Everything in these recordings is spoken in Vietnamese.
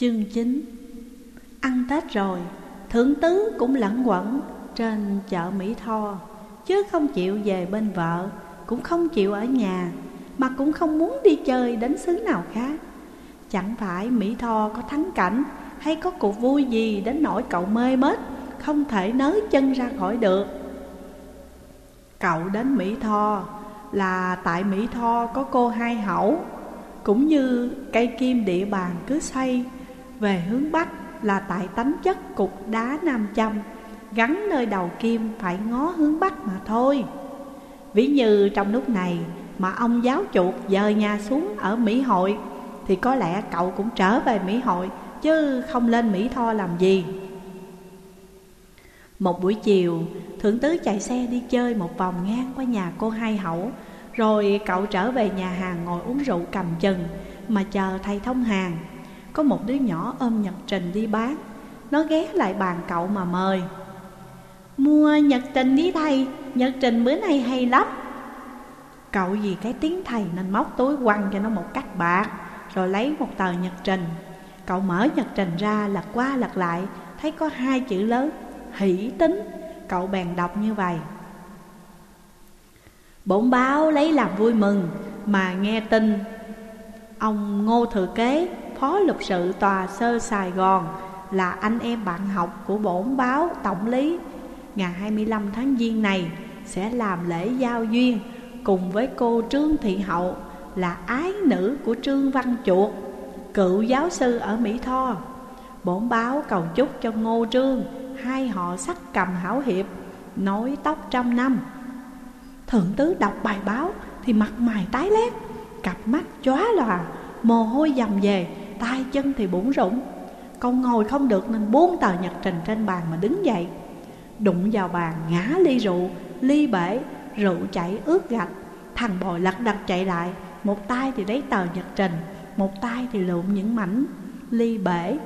Chương 9 Ăn Tết rồi, thượng tứ cũng lẫn quẩn trên chợ Mỹ Tho Chứ không chịu về bên vợ, cũng không chịu ở nhà Mà cũng không muốn đi chơi đến xứ nào khác. Chẳng phải Mỹ Tho có thắng cảnh hay có cuộc vui gì đến nỗi cậu mê mết Không thể nới chân ra khỏi được. Cậu đến Mỹ Tho là tại Mỹ Tho có cô hai hậu Cũng như cây kim địa bàn cứ xoay về hướng Bắc là tại tánh chất cục đá Nam Châm, Gắn nơi đầu kim phải ngó hướng Bắc mà thôi. Ví như trong lúc này mà ông giáo chuột dời nhà xuống ở Mỹ Hội, Thì có lẽ cậu cũng trở về Mỹ Hội, Chứ không lên Mỹ Tho làm gì. Một buổi chiều, Thượng tứ chạy xe đi chơi một vòng ngang qua nhà cô hai hậu, Rồi cậu trở về nhà hàng ngồi uống rượu cầm chừng Mà chờ thầy thông hàng. Có một đứa nhỏ ôm nhật trình đi bán. Nó ghé lại bàn cậu mà mời. Mua nhật trình đi thầy, Nhật trình bữa nay hay lắm. Cậu vì cái tiếng thầy nên móc túi quăng cho nó một cách bạc, Rồi lấy một tờ nhật trình. Cậu mở nhật trình ra lật qua lật lại, Thấy có hai chữ lớn, Hỷ tính Cậu bèn đọc như vậy. Bổn báo lấy làm vui mừng Mà nghe tin. Ông Ngô Thừa Kế Phó lục sự tòa sơ Sài Gòn Là anh em bạn học của bổn báo tổng lý. Ngày 25 tháng Giêng này Sẽ làm lễ giao duyên Cùng với cô Trương Thị Hậu Là ái nữ của Trương Văn Chuột, Cựu giáo sư ở Mỹ Tho. Bổn báo cầu chúc cho Ngô Trương Hai họ sắc cầm hảo hiệp, nối tóc trăm năm. Thượng tứ đọc bài báo Thì mặt mày tái lét, Cặp mắt chóa lòa, Mồ hôi dầm về tay chân thì bủn rủng Cậu ngồi không được nên buông tờ nhật trình trên bàn mà đứng dậy. Đụng vào bàn ngã ly rượu, Ly bể, Rượu chảy ướt gạch. Thằng bồi lật đật chạy lại, Một tay thì lấy tờ nhật trình, Một tay thì lượm những mảnh ly bể.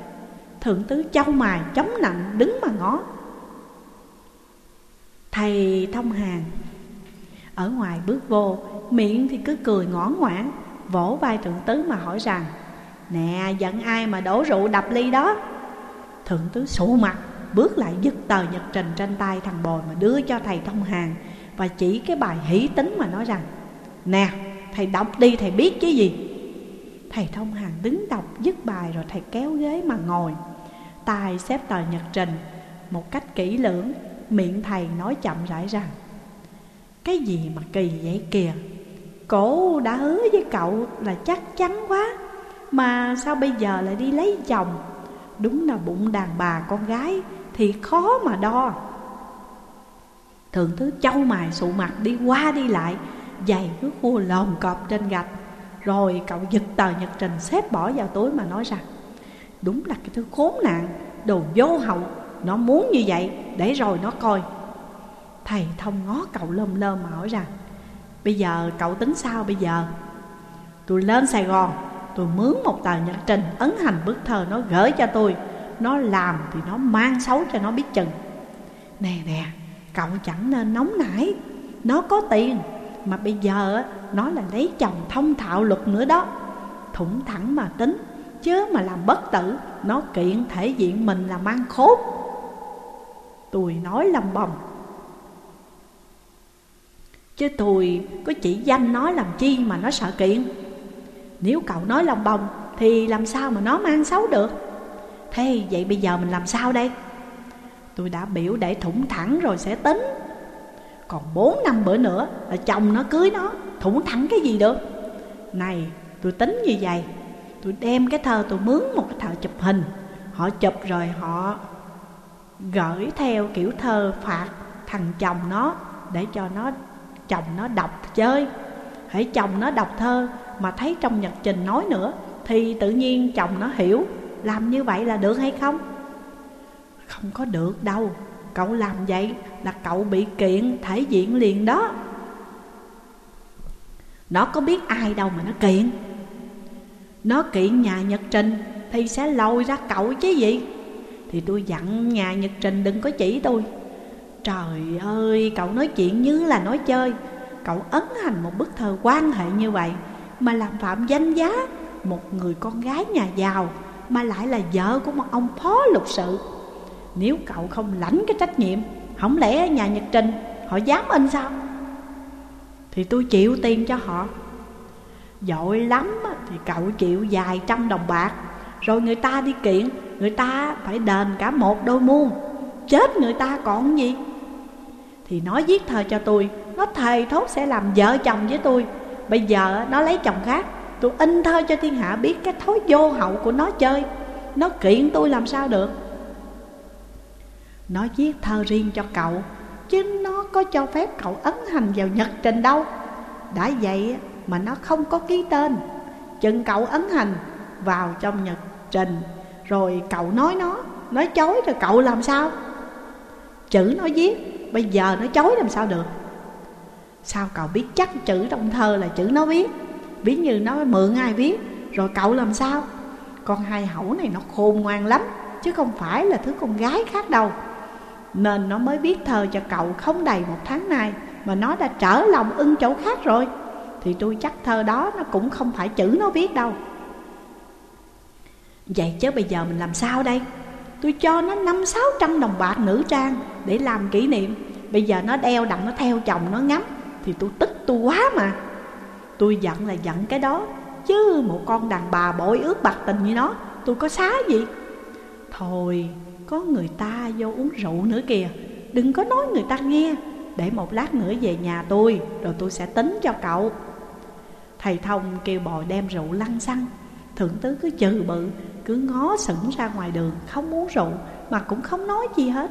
Thượng tứ châu mài chống nạnh đứng mà ngó. Thầy thông hàng, Ở ngoài bước vô, Miệng thì cứ cười ngõ ngoãn, Vỗ vai thượng tứ mà hỏi rằng Nè, giận ai mà đổ rượu đập ly đó? Thượng tứ sụ mặt, Bước lại dứt tờ nhật trình trên tay thằng bồi Mà đưa cho thầy thông hàng Và chỉ cái bài hỷ tính mà nói rằng, Nè, thầy đọc đi, thầy biết chứ gì? Thầy thông hàng đứng đọc dứt bài rồi thầy kéo ghế mà ngồi. Tài xếp tờ nhật trình, Một cách kỹ lưỡng, Miệng thầy nói chậm rãi rằng, Cái gì mà kỳ vậy kìa? Cổ đã hứa với cậu là chắc chắn quá. Mà sao bây giờ lại đi lấy chồng? Đúng là bụng đàn bà con gái Thì khó mà đo. Thượng thứ châu mài sụ mặt đi qua đi lại, Giày cứ khua lồn cọp trên gạch. Rồi cậu giật tờ nhật trình xếp bỏ vào túi mà nói rằng, Đúng là cái thứ khốn nạn, Đồ vô hậu, Nó muốn như vậy, Để rồi nó coi. Thầy thông ngó cậu lơm lơm mà hỏi rằng, Bây giờ cậu tính sao bây giờ? Tôi lên Sài Gòn. Tôi mướn một tờ nhật trình Ấn hành bức thơ nó gửi cho tôi. Nó làm thì nó mang xấu cho nó biết chừng. Nè nè, Cậu chẳng nên nóng nảy. Nó có tiền, Mà bây giờ nó là lấy chồng thông thạo luật nữa đó. Thủng thẳng mà tính, Chứ mà làm bất tử, Nó kiện thể diện mình là mang khốt. Tôi nói lầm bầm. Chứ tôi có chỉ danh nó làm chi mà nó sợ kiện. Nếu cậu nói lòng bồng, Thì làm sao mà nó mang xấu được? Thế vậy bây giờ mình làm sao đây? Tôi đã biểu để thủng thẳng rồi sẽ tính. Còn bốn năm bữa nữa là chồng nó cưới nó, Thủng thẳng cái gì được? Này, tôi tính như vậy. Tôi đem cái thơ tôi mướn một cái thợ chụp hình. Họ chụp rồi họ gửi theo kiểu thơ phạt thằng chồng nó Để cho nó, chồng nó đọc chơi. Hãy chồng nó đọc thơ mà thấy trong nhật trình nói nữa Thì tự nhiên chồng nó hiểu Làm như vậy là được hay không? Không có được đâu Cậu làm vậy là cậu bị kiện thể diện liền đó. Nó có biết ai đâu mà nó kiện. Nó kiện nhà nhật trình Thì sẽ lôi ra cậu chứ gì? Thì tôi dặn nhà nhật trình đừng có chỉ tôi. Trời ơi, cậu nói chuyện như là nói chơi. Cậu ấn hành một bức thơ quan hệ như vậy mà làm phạm danh giá Một người con gái nhà giàu, Mà lại là vợ của một ông phó lục sự. Nếu cậu không lãnh cái trách nhiệm, Không lẽ nhà Nhật Trình, họ dám in sao? Thì tôi chịu tiền cho họ. Dội lắm thì cậu chịu vài trăm đồng bạc, Rồi người ta đi kiện, Người ta phải đền cả một đôi muôn, Chết người ta còn gì? Thì nó viết thơ cho tôi, Nó thề thốt sẽ làm vợ chồng với tôi Bây giờ nó lấy chồng khác. Tôi in thơ cho thiên hạ biết cái thói vô hậu của nó chơi. Nó kiện tôi làm sao được? Nó viết thơ riêng cho cậu, Chứ nó có cho phép cậu ấn hành vào nhật trình đâu. Đã vậy mà nó không có ký tên. Chừng cậu ấn hành vào trong nhật trình, Rồi cậu nói nó, Nói chối rồi cậu làm sao? Chữ nó viết, Bây giờ nó chối làm sao được? Sao cậu biết chắc chữ trong thơ là chữ nó viết? Ví như nó mượn ai viết, Rồi cậu làm sao? Con hai hậu này nó khôn ngoan lắm, Chứ không phải là thứ con gái khác đâu. Nên nó mới viết thơ cho cậu không đầy một tháng nay, Mà nó đã trở lòng ưng chỗ khác rồi. Thì tôi chắc thơ đó nó cũng không phải chữ nó viết đâu. Vậy chứ bây giờ mình làm sao đây? Tôi cho nó năm sáu trăm đồng bạc nữ trang Để làm kỷ niệm. Bây giờ nó đeo đặng nó theo chồng, nó ngắm. Thì tôi tức tôi quá mà. Tôi giận là giận cái đó, Chứ một con đàn bà bội ước bạc tình như nó, Tôi có xá gì? Thôi, có người ta vô uống rượu nữa kìa, Đừng có nói người ta nghe. Để một lát nữa về nhà tôi, Rồi tôi sẽ tính cho cậu. Thầy thông kêu bòi đem rượu lăn xăng. Thượng tứ cứ chừ bự, Cứ ngó sững ra ngoài đường, Không uống rượu, Mà cũng không nói gì hết.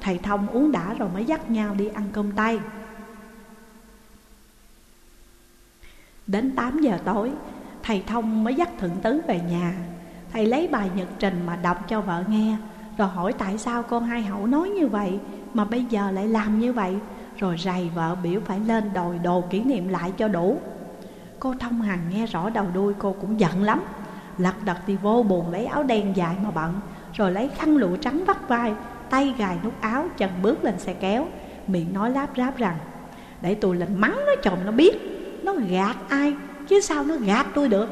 Thầy thông uống đã rồi mới dắt nhau đi ăn cơm tay. Đến 8 giờ tối, Thầy Thông mới dắt Thượng Tứ về nhà. Thầy lấy bài nhật trình mà đọc cho vợ nghe, Rồi hỏi tại sao con hai hậu nói như vậy, Mà bây giờ lại làm như vậy? Rồi rầy vợ biểu phải lên đòi đồ kỷ niệm lại cho đủ. Cô Thông Hằng nghe rõ đầu đuôi cô cũng giận lắm, Lật đật thì vô buồn lấy áo đen dài mà bận, Rồi lấy khăn lụa trắng vắt vai, Tay gài nút áo chân bước lên xe kéo, Miệng nói láp ráp rằng, Để tôi lên mắng nó chồng nó biết nó gạt ai? Chứ sao nó gạt tôi được?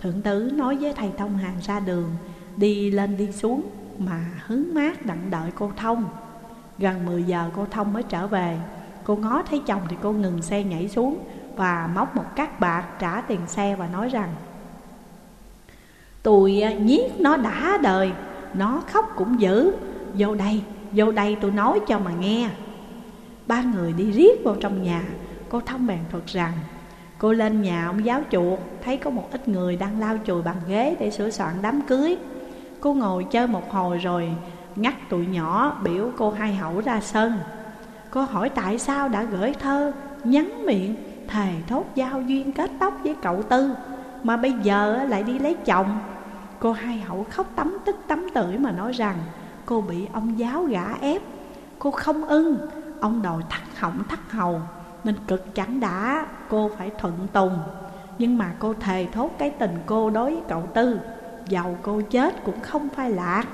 Thượng tử nói với thầy Thông hàng ra đường Đi lên đi xuống Mà hứng mát đặng đợi cô Thông. Gần 10 giờ cô Thông mới trở về. Cô ngó thấy chồng thì cô ngừng xe nhảy xuống Và móc một cát bạc trả tiền xe và nói rằng Tôi à, nhiếc nó đã đời Nó khóc cũng dữ. Vô đây, vô đây tôi nói cho mà nghe. Ba người đi riết vào trong nhà. Cô thông bàn thuật rằng, Cô lên nhà ông giáo chuột Thấy có một ít người đang lau chùi bằng ghế Để sửa soạn đám cưới. Cô ngồi chơi một hồi rồi Ngắt tụi nhỏ, biểu cô hai hậu ra sân. Cô hỏi tại sao đã gửi thơ, Nhắn miệng, Thề thốt giao duyên kết tóc với cậu Tư, Mà bây giờ lại đi lấy chồng. Cô hai hậu khóc tắm tức tắm tưởi mà nói rằng, Cô bị ông giáo gã ép, Cô không ưng, Ông đòi thắt họng thắt hầu mình cực chẳng đã, cô phải thuận tùng. Nhưng mà cô thề thốt cái tình cô đối với cậu Tư Dầu cô chết cũng không phải lạc.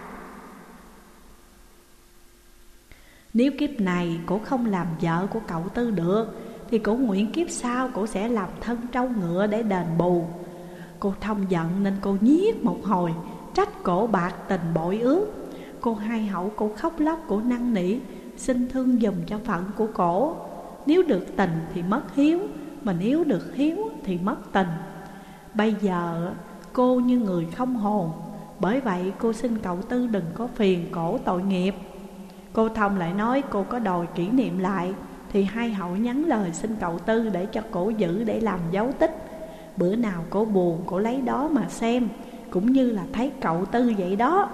Nếu kiếp này cô không làm vợ của cậu Tư được, Thì cô nguyện kiếp sau cô sẽ làm thân trâu ngựa để đền bù. Cô thông giận nên cô nhiếc một hồi, Trách cổ bạc tình bội ước. Cô hai hậu cô khóc lóc cổ năn nỉ, Xin thương dùm cho phận của cổ nếu được tình thì mất hiếu, Mà nếu được hiếu thì mất tình. Bây giờ cô như người không hồn, Bởi vậy cô xin cậu Tư đừng có phiền cổ tội nghiệp. Cô Thông lại nói cô có đòi kỷ niệm lại, Thì hai hậu nhắn lời xin cậu Tư để cho cổ giữ để làm dấu tích. Bữa nào cổ buồn, cổ lấy đó mà xem, Cũng như là thấy cậu Tư vậy đó.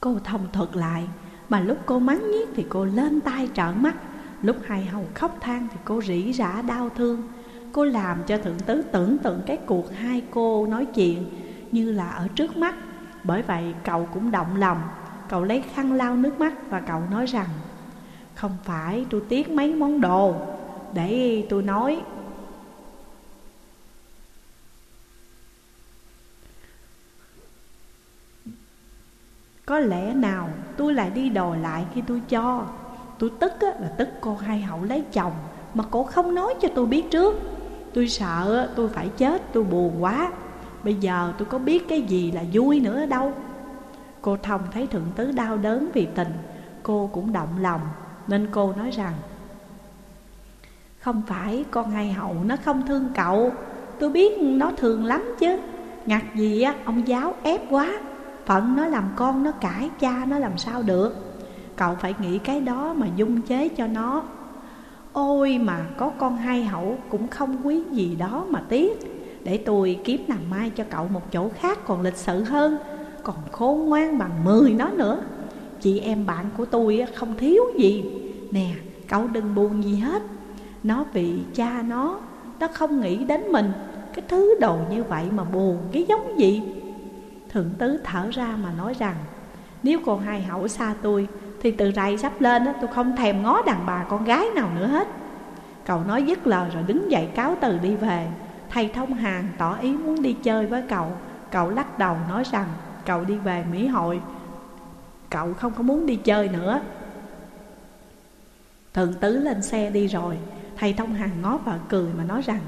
Cô Thông thuật lại, Mà lúc cô mắng nhiếc thì cô lên tay trợn mắt. Lúc hai hầu khóc than thì cô rỉ rả đau thương. Cô làm cho thượng tứ tưởng tượng cái cuộc hai cô nói chuyện Như là ở trước mắt. Bởi vậy cậu cũng động lòng. Cậu lấy khăn lau nước mắt và cậu nói rằng, Không phải tôi tiếc mấy món đồ. Để tôi nói. Có lẽ nào tôi lại đi đòi lại khi tôi cho? Tôi tức á, là tức cô hai hậu lấy chồng Mà cô không nói cho tôi biết trước. Tôi sợ tôi phải chết tôi buồn quá. Bây giờ tôi có biết cái gì là vui nữa đâu. Cô Thông thấy thượng tứ đau đớn vì tình Cô cũng động lòng Nên cô nói rằng Không phải con hai hậu nó không thương cậu Tôi biết nó thương lắm chứ. Ngặt gì á, ông giáo ép quá Phận nó làm con nó cãi cha nó làm sao được. Cậu phải nghĩ cái đó mà dung chế cho nó. Ôi mà có con hai hậu cũng không quý gì đó mà tiếc. Để tôi kiếm làm mai cho cậu một chỗ khác còn lịch sự hơn, Còn khôn ngoan bằng mười nó nữa. Chị em bạn của tôi không thiếu gì. Nè, cậu đừng buồn gì hết. Nó vì cha nó Nó không nghĩ đến mình. Cái thứ đồ như vậy mà buồn, cái giống gì? Thượng tứ thở ra mà nói rằng, Nếu con hai hậu xa tôi thì từ rày sắp lên tôi không thèm ngó đàn bà con gái nào nữa hết. Cậu nói dứt lời rồi đứng dậy cáo từ đi về. Thầy thông hàng tỏ ý muốn đi chơi với cậu. Cậu lắc đầu nói rằng, cậu đi về Mỹ hội. Cậu không có muốn đi chơi nữa. Thượng tứ lên xe đi rồi. Thầy thông hàng ngó vợ cười mà nói rằng,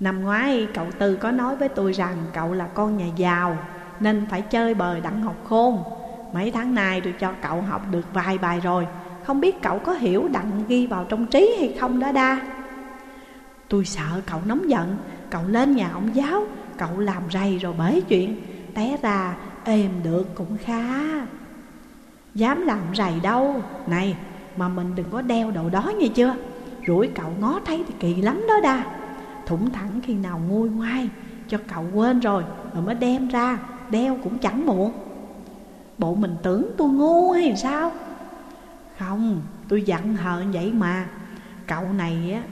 Năm ngoái cậu Tư có nói với tôi rằng cậu là con nhà giàu, Nên phải chơi bời đặng học khôn. Mấy tháng nay tôi cho cậu học được vài bài rồi. Không biết cậu có hiểu đặng ghi vào trong trí hay không đó đa? Tôi sợ cậu nóng giận, Cậu lên nhà ông giáo, Cậu làm rầy rồi bể chuyện. Té ra, êm được cũng khá. Dám làm rầy đâu. Này, mà mình đừng có đeo đồ đó nghe chưa? Rủi cậu ngó thấy thì kỳ lắm đó đa. Thủng thẳng khi nào nguôi ngoai, Cho cậu quên rồi Rồi mới đem ra, Đeo cũng chẳng muộn. Bộ mình tưởng tôi ngu hay sao? Không Tôi giận hờn vậy mà. Cậu này á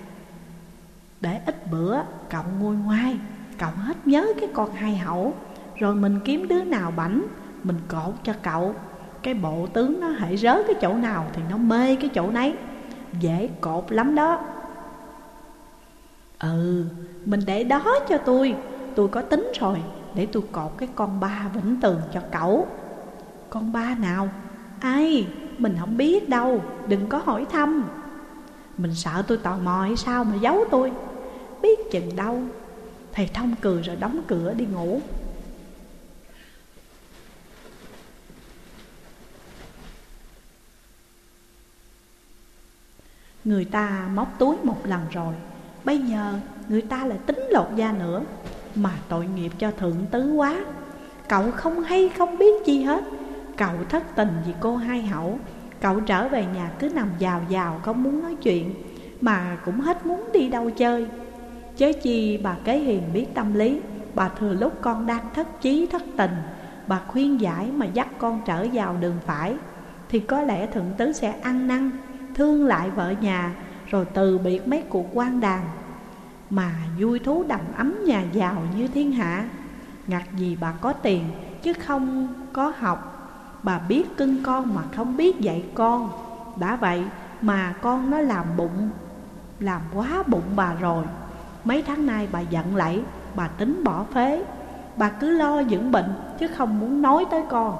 Để ít bữa cậu nguôi ngoai Cậu hết nhớ cái con hai hậu. Rồi mình kiếm đứa nào bảnh Mình cột cho cậu. Cái bộ tướng nó hãy rớ cái chỗ nào Thì nó mê cái chỗ nấy. Dễ cột lắm đó. Ừ, mình để đó cho tôi. Tôi có tính rồi Để tôi cột cái con ba vĩnh tường cho cậu. Con ba nào? Ai? Mình không biết đâu, Đừng có hỏi thăm. Mình sợ tôi tò mò hay sao mà giấu tôi. Biết chừng đâu. Thầy Thông cười rồi đóng cửa đi ngủ. Người ta móc túi một lần rồi, Bây giờ người ta lại tính lột da nữa. Mà tội nghiệp cho thượng tứ quá. Cậu không hay không biết chi hết. Cậu thất tình vì cô hai hậu. Cậu trở về nhà cứ nằm giàu giàu, không muốn nói chuyện, Mà cũng hết muốn đi đâu chơi. Chớ chi bà kế hiền biết tâm lý, Bà thừa lúc con đang thất chí thất tình, Bà khuyên giải mà dắt con trở vào đường phải, Thì có lẽ thượng tứ sẽ ăn năn, Thương lại vợ nhà, rồi từ biệt mấy cuộc quan đàn Mà vui thú đầm ấm nhà giàu như thiên hạ. Ngặt gì bà có tiền, chứ không có học Bà biết cưng con mà không biết dạy con. Đã vậy mà con nó làm bụng, Làm quá bụng bà rồi. Mấy tháng nay bà giận lẫy, Bà tính bỏ phế. Bà cứ lo dưỡng bệnh chứ không muốn nói tới con.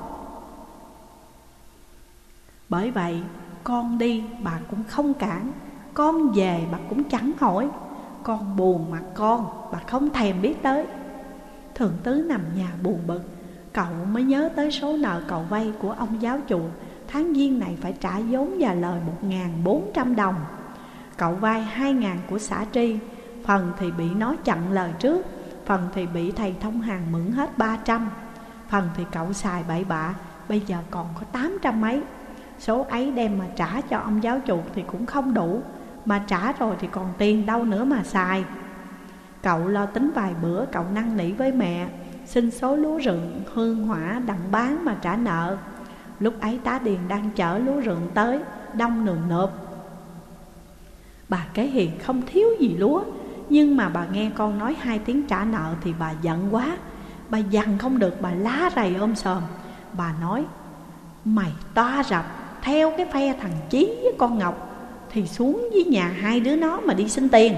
Bởi vậy, con đi bà cũng không cản. Con về bà cũng chẳng hỏi. Con buồn mặt con, Bà không thèm biết tới. Thượng tứ nằm nhà buồn bực Cậu mới nhớ tới số nợ cậu vay của ông giáo chủ. Tháng giêng này phải trả vốn và lời 1.400 đồng. Cậu vay 2.000 của xã tri, Phần thì bị nó chặn lời trước, Phần thì bị thầy thông hàng mượn hết 300 Phần thì cậu xài bậy bạ, Bây giờ còn có 800 mấy. Số ấy đem mà trả cho ông giáo chủ thì cũng không đủ, mà trả rồi thì còn tiền đâu nữa mà xài. Cậu lo tính vài bữa, cậu năn nỉ với mẹ. Xin số lúa rừng hương hỏa đặng bán mà trả nợ. Lúc ấy tá điền đang chở lúa rừng tới, Đông nườm nượp. Bà kế hiền không thiếu gì lúa, Nhưng mà bà nghe con nói hai tiếng trả nợ thì bà giận quá. Bà dằn không được, bà lá rầy ôm sờm Bà nói, Mày toa rập, theo cái phe thằng Chí với con Ngọc, thì xuống với nhà hai đứa nó mà đi xin tiền.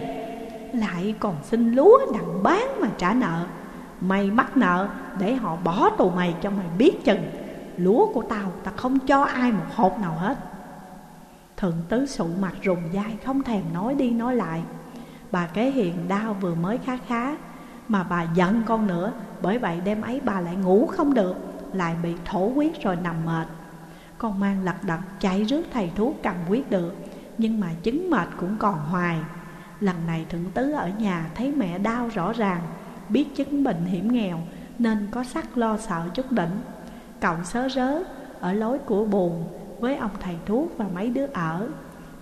Lại còn xin lúa đặng bán mà trả nợ. Mày mắc nợ, để họ bỏ tù mày cho mày biết chừng. Lúa của tao ta không cho ai một hộp nào hết. Thượng tứ sụ mặt rùng dai, không thèm nói đi nói lại. Bà kế hiền đau vừa mới khá khá, Mà bà giận con nữa. Bởi vậy đêm ấy bà lại ngủ không được, Lại bị thổ huyết rồi nằm mệt. Con mang lật đật chạy rước thầy thuốc cầm huyết được, Nhưng mà chứng mệt cũng còn hoài. Lần này thượng tứ ở nhà thấy mẹ đau rõ ràng Biết chứng bệnh hiểm nghèo Nên có sắc lo sợ chút đỉnh Cậu sớ rớ ở lối của buồn Với ông thầy thuốc và mấy đứa ở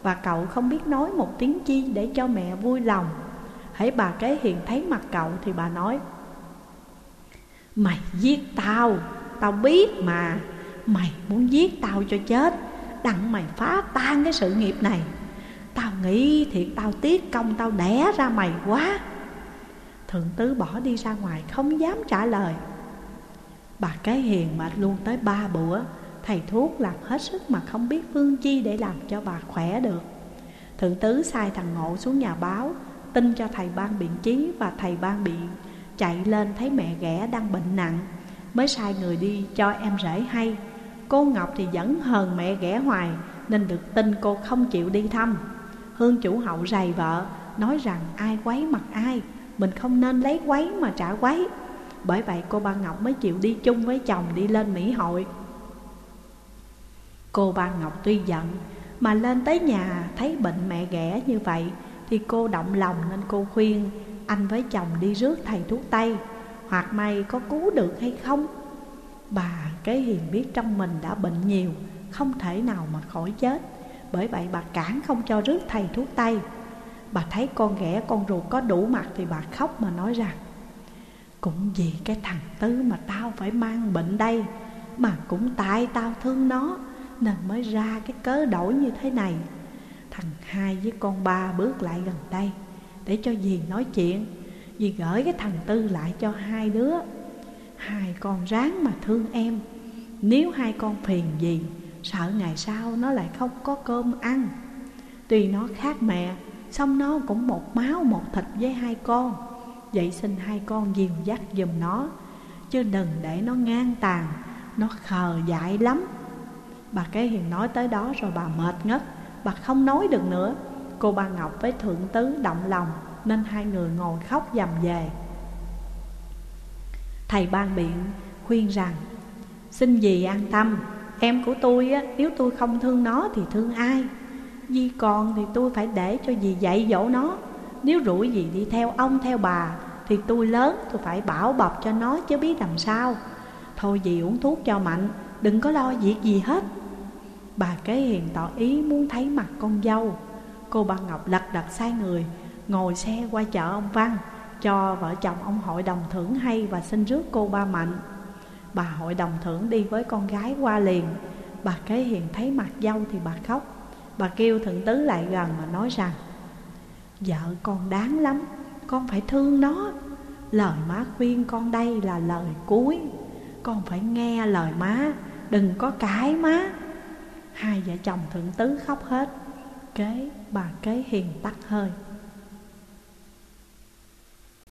Và cậu không biết nói một tiếng chi để cho mẹ vui lòng. Hãy bà kế hiền thấy mặt cậu thì bà nói Mày giết tao, tao biết mà. Mày muốn giết tao cho chết Đặng mày phá tan cái sự nghiệp này. Tao nghĩ thiệt tao tiếc công tao đẻ ra mày quá. Thượng tứ bỏ đi ra ngoài không dám trả lời. Bà cái hiền mệt luôn tới ba bữa, Thầy thuốc làm hết sức mà không biết phương chi để làm cho bà khỏe được. Thượng tứ sai thằng ngộ xuống nhà báo, Tin cho thầy ban biện chí và thầy ban biện Chạy lên thấy mẹ ghẻ đang bệnh nặng, Mới sai người đi cho em rể hay. Cô Ngọc thì vẫn hờn mẹ ghẻ hoài Nên được tin cô không chịu đi thăm. Hương chủ hậu rầy vợ, Nói rằng ai quấy mặt ai. Mình không nên lấy quấy mà trả quấy. Bởi vậy cô ba Ngọc mới chịu đi chung với chồng đi lên Mỹ hội. Cô ba Ngọc tuy giận, Mà lên tới nhà thấy bệnh mẹ ghẻ như vậy, Thì cô động lòng nên cô khuyên Anh với chồng đi rước thầy thuốc Tây. Hoặc may có cứu được hay không? Bà cái hiền biết trong mình đã bệnh nhiều, Không thể nào mà khỏi chết. Bởi vậy bà cản không cho rước thầy thuốc Tây. Bà thấy con ghẻ con ruột có đủ mặt Thì bà khóc mà nói rằng Cũng vì cái thằng Tư mà tao phải mang bệnh đây, Mà cũng tại tao thương nó, Nên mới ra cái cớ đổi như thế này. Thằng hai với con ba bước lại gần đây, Để cho dì nói chuyện. Dì gửi cái thằng Tư lại cho hai đứa. Hai con ráng mà thương em. Nếu hai con phiền gì, Sợ ngày sau nó lại không có cơm ăn. Tuy nó khác mẹ Xong nó cũng một máu một thịt với hai con. Vậy xin hai con dìu dắt giùm nó Chứ đừng để nó ngang tàn Nó khờ dại lắm. Bà cái hiền nói tới đó rồi bà mệt ngất Bà không nói được nữa. Cô bà Ngọc với Thượng Tứ động lòng Nên hai người ngồi khóc dầm về Thầy ban biện khuyên rằng Xin dì an tâm Em của tôi á, nếu tôi không thương nó thì thương ai? Di còn thì tôi phải để cho dì dạy dỗ nó. Nếu rủi gì đi theo ông, theo bà, Thì tôi lớn, tôi phải bảo bọc cho nó chứ biết làm sao. Thôi dì uống thuốc cho mạnh, Đừng có lo việc gì hết. Bà kế hiền tỏ ý muốn thấy mặt con dâu. Cô bà Ngọc lật đật sai người, Ngồi xe qua chợ ông Văn, Cho vợ chồng ông hội đồng thưởng hay Và xin rước cô ba Mạnh. Bà hội đồng thưởng đi với con gái qua liền. Bà kế hiền thấy mặt dâu thì bà khóc. Bà kêu thượng tứ lại gần mà nói rằng Vợ con đáng lắm, Con phải thương nó. Lời má khuyên con đây là lời cuối. Con phải nghe lời má, Đừng có cãi má. Hai vợ chồng thượng tứ khóc hết, Kế bà kế hiền tắt hơi.